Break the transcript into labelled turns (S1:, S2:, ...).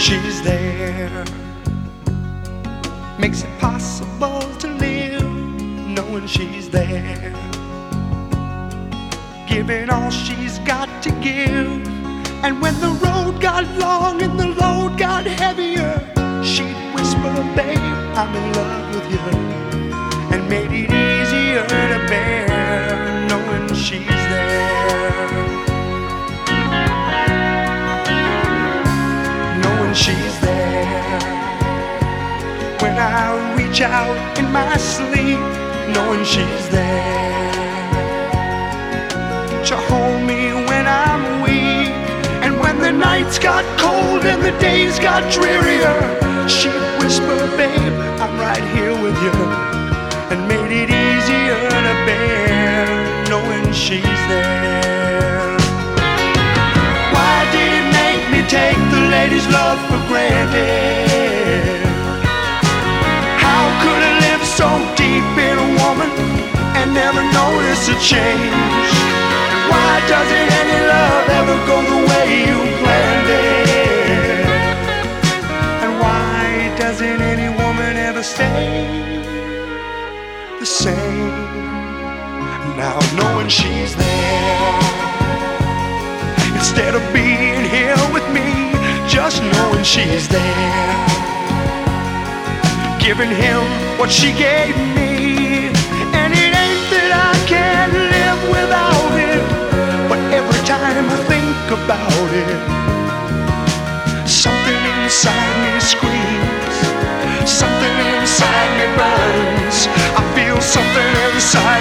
S1: she's there. Makes it possible to live knowing she's there. Giving all she's got to give. And when the road she's there. When I reach out in my sleep, knowing she's there. To hold me when I'm weak, and when the nights got cold and the days got drearier, lady's love for granted? How could I live so deep in a woman and never notice a change? Why doesn't any love ever go the way you planned it? And why doesn't any woman ever stay the same? Now knowing she's there knowing she's there. Giving him what she gave me, and it ain't that I can't live without it, but every time I think about it, something inside me screams, something inside me burns. I feel something inside